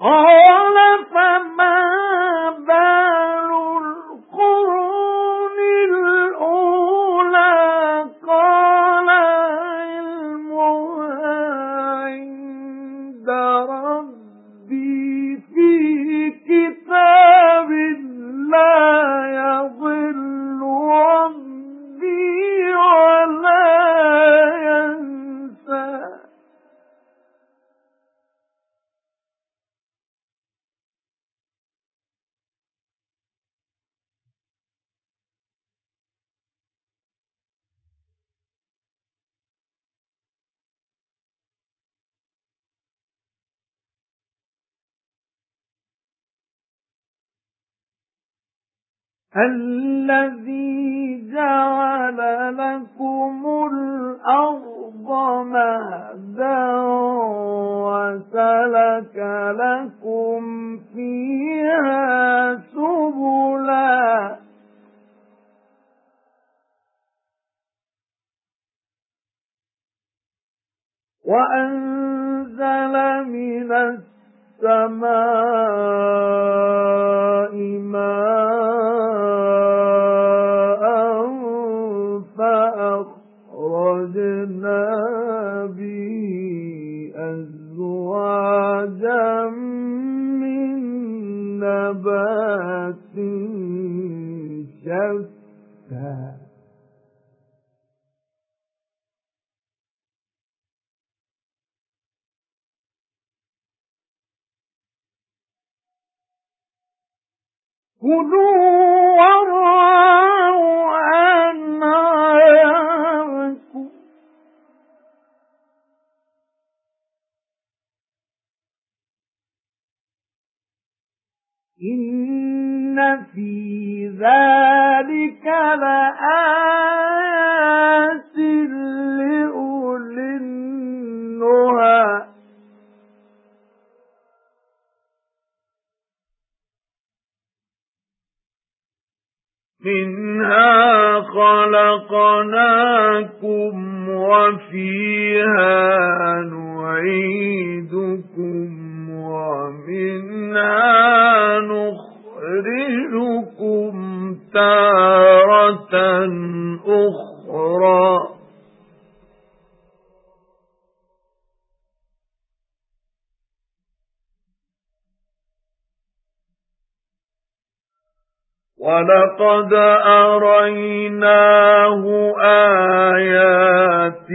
قَالَ فَمَا الَّذِي جَعَلَ لَكُمُ الْأَرْضَ مَهْدًا وَسَلَكَ لَكُمْ فِيهَا سُبُلًا. وَأَنزَلَ مِنَ السَّمَاءِ نَّبَاتٍ شَتَّى. كُلُوا وَارْعَوْا أَنْعَامَكُمْ. إِنَّ فِي ذَلِكَ لَآيَاتٍ لِأُولِي النُّهَى مِنْهَا خَلَقْنَاكُمْ وَفِيهَا أُخْرَى وَلَقَدْ أَرَيْنَاهُ آيَاتِنَا